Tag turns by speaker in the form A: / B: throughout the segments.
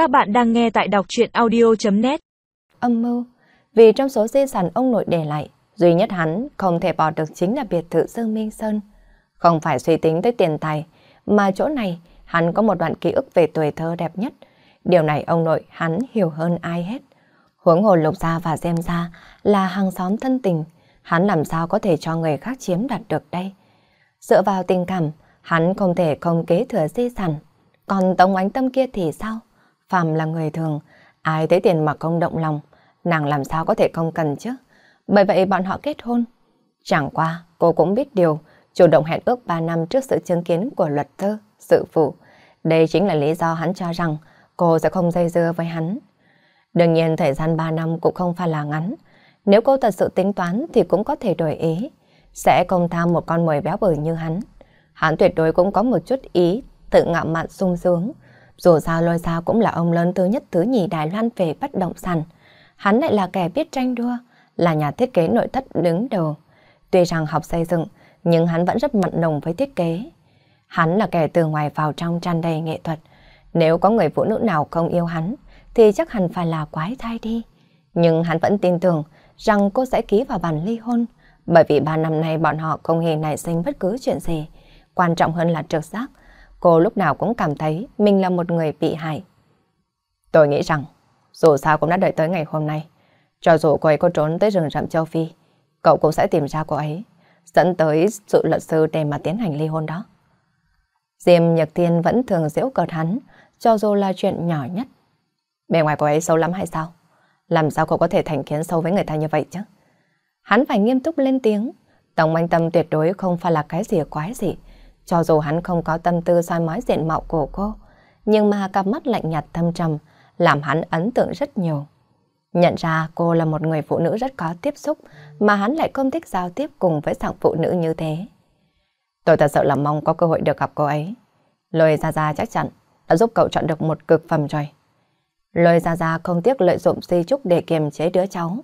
A: Các bạn đang nghe tại đọc chuyện audio.net
B: Âm mưu Vì trong số di sản ông nội để lại, duy nhất hắn không thể bỏ được chính là biệt thự Dương Minh Sơn. Không phải suy tính tới tiền tài, mà chỗ này hắn có một đoạn ký ức về tuổi thơ đẹp nhất. Điều này ông nội hắn hiểu hơn ai hết. Huống hồ lục gia và xem ra là hàng xóm thân tình, hắn làm sao có thể cho người khác chiếm đoạt được đây. Dựa vào tình cảm, hắn không thể không kế thừa di sản. Còn Tống Ánh Tâm kia thì sao? Phạm là người thường, ai thấy tiền mà không động lòng, nàng làm sao có thể không cần chứ? Bởi vậy bọn họ kết hôn. Chẳng qua, cô cũng biết điều, chủ động hẹn ước 3 năm trước sự chứng kiến của luật sư, sự phụ. Đây chính là lý do hắn cho rằng cô sẽ không dây dưa với hắn. Đương nhiên thời gian 3 năm cũng không phải là ngắn. Nếu cô thật sự tính toán thì cũng có thể đổi ý. Sẽ không tham một con mồi béo bở như hắn. Hắn tuyệt đối cũng có một chút ý tự ngạo mạn sung sướng. Dù sao lôi sao cũng là ông lớn thứ nhất thứ nhì Đài Loan về bất động sản. Hắn lại là kẻ biết tranh đua, là nhà thiết kế nội thất đứng đầu. Tuy rằng học xây dựng, nhưng hắn vẫn rất mặn nồng với thiết kế. Hắn là kẻ từ ngoài vào trong tràn đầy nghệ thuật. Nếu có người phụ nữ nào không yêu hắn, thì chắc hẳn phải là quái thai đi. Nhưng hắn vẫn tin tưởng rằng cô sẽ ký vào bản ly hôn, bởi vì ba năm nay bọn họ không hề nảy sinh bất cứ chuyện gì. Quan trọng hơn là trực giác, cô lúc nào cũng cảm thấy mình là một người bị hại. Tôi nghĩ rằng, dù sao cũng đã đợi tới ngày hôm nay, cho dù cô ấy có trốn tới rừng rậm châu Phi, cậu cũng sẽ tìm ra cô ấy, dẫn tới sự luật sư để mà tiến hành ly hôn đó. Diêm Nhật Thiên vẫn thường giễu cợt hắn, cho dù là chuyện nhỏ nhất. Bề ngoài cô ấy xấu lắm hay sao? Làm sao cậu có thể thành kiến sâu với người ta như vậy chứ? Hắn phải nghiêm túc lên tiếng. Tổng anh tâm tuyệt đối không phải là cái gì quái gì. Cho dù hắn không có tâm tư soi mói diện mạo của cô, nhưng mà cặp mắt lạnh nhạt thâm trầm làm hắn ấn tượng rất nhiều. Nhận ra cô là một người phụ nữ rất có tiếp xúc mà hắn lại không thích giao tiếp cùng với dạng phụ nữ như thế. Tôi thật sự là mong có cơ hội được gặp cô ấy. Lôi Gia Gia chắc chắn đã giúp cậu chọn được một cực phẩm rồi. Lôi Gia Gia không tiếc lợi dụng di trúc để kiềm chế đứa cháu.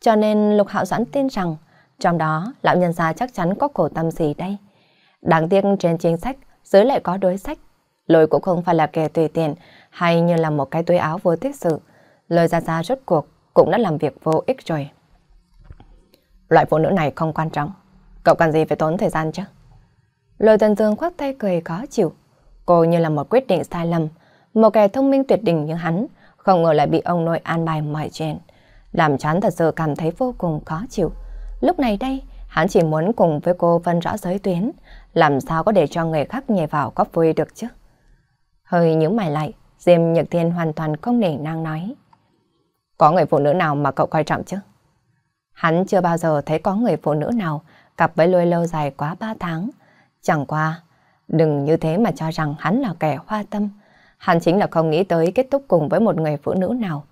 B: Cho nên Lục Hạo Doãn tin rằng trong đó lão nhân gia chắc chắn có cổ tâm gì đây. Đáng tiếc trên chính sách dưới lại có đối sách. Lôi cũng không phải là kẻ tùy tiện hay như là một cái túi áo vô tích sự. Lời ra ra rốt cuộc cũng đã làm việc vô ích rồi. Loại phụ nữ này không quan trọng. Cậu cần gì phải tốn thời gian chứ? Lôi Tần Dương khoác tay cười khó chịu. Cô như là một quyết định sai lầm. Một kẻ thông minh tuyệt đỉnh như hắn, không ngờ lại bị ông nội an bài mọi chuyện. Làm chán thật sự cảm thấy vô cùng khó chịu. Lúc này đây, hắn chỉ muốn cùng với cô phân rõ giới tuyến, làm sao có để cho người khác nhảy vào góp vui được chứ. Hơi nhíu mày lại, Diêm Nhật Thiên hoàn toàn không nể nang nói. Có người phụ nữ nào mà cậu coi trọng chứ? Hắn chưa bao giờ thấy có người phụ nữ nào cặp với lôi lâu dài quá 3 tháng. Chẳng qua, đừng như thế mà cho rằng hắn là kẻ hoa tâm. Hắn chính là không nghĩ tới kết thúc cùng với một người phụ nữ nào.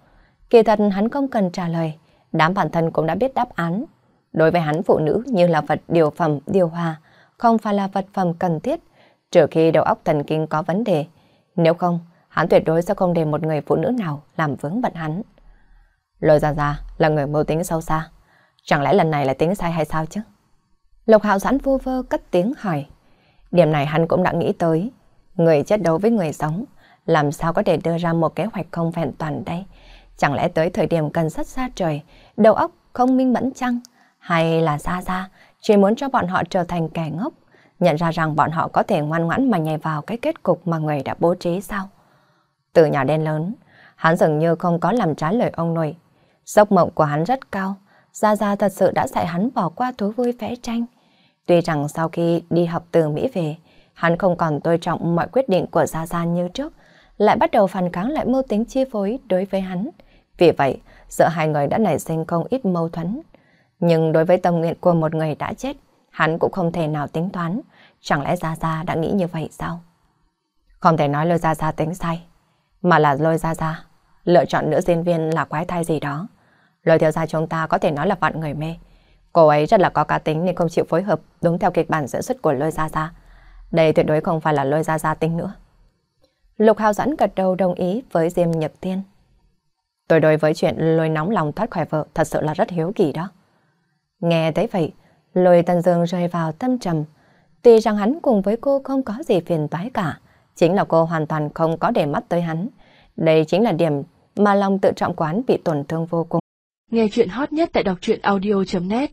B: Kỳ thật hắn không cần trả lời, đám bản thân cũng đã biết đáp án. Đối với hắn phụ nữ như là vật điều phẩm, điều hòa, không phải là vật phẩm cần thiết, trừ khi đầu óc thần kinh có vấn đề. Nếu không, hắn tuyệt đối sẽ không để một người phụ nữ nào làm vướng bận hắn. Lôi ra ra là người mưu tính sâu xa. Chẳng lẽ lần này là tính sai hay sao chứ? Lục hạo giãn vô vơ cất tiếng hỏi. Điểm này hắn cũng đã nghĩ tới. Người chết đấu với người sống, làm sao có thể đưa ra một kế hoạch không vẹn toàn đây? Chẳng lẽ tới thời điểm cần rất xa trời, đầu óc không minh mẫn chăng? Hay là xa xa, chỉ muốn cho bọn họ trở thành kẻ ngốc, nhận ra rằng bọn họ có thể ngoan ngoãn mà nhảy vào cái kết cục mà người đã bố trí sao? Từ nhỏ đến lớn, hắn dường như không có làm trái lời ông nội. Giấc mộng của hắn rất cao, Gia Gia thật sự đã dạy hắn bỏ qua thú vui vẽ tranh. Tuy rằng sau khi đi học từ Mỹ về, hắn không còn tôn trọng mọi quyết định của Gia Gia như trước, lại bắt đầu phản kháng lại mưu tính chi phối đối với hắn. Vì vậy, giữa hai người đã nảy sinh không ít mâu thuẫn. Nhưng đối với tâm nguyện của một người đã chết, hắn cũng không thể nào tính toán. Chẳng lẽ Gia Gia đã nghĩ như vậy sao? Không thể nói lôi Gia Gia tính sai, mà là lôi Gia Gia. Lựa chọn nữ diễn viên là quái thai gì đó. Lôi theo gia chúng ta có thể nói là vạn người mê. Cô ấy rất là có cá tính nên không chịu phối hợp đúng theo kịch bản diễn xuất của lôi Gia Gia. Đây tuyệt đối không phải là lôi Gia Gia tính nữa. Lục Hào dẫn gật đầu đồng ý với Diêm Nhật Thiên. Tôi đối với chuyện lôi nóng lòng thoát khỏi vợ thật sự là rất hiếu kỳ đó. Nghe thấy vậy, lôi Tân Dương rơi vào tâm trầm. Tuy rằng hắn cùng với cô không có gì phiền toái cả, chính là cô hoàn toàn không có để mắt tới hắn. Đây chính là điểm mà lòng tự trọng quán bị tổn thương vô cùng.
A: Nghe chuyện hot nhất tại đọc truyện audio.net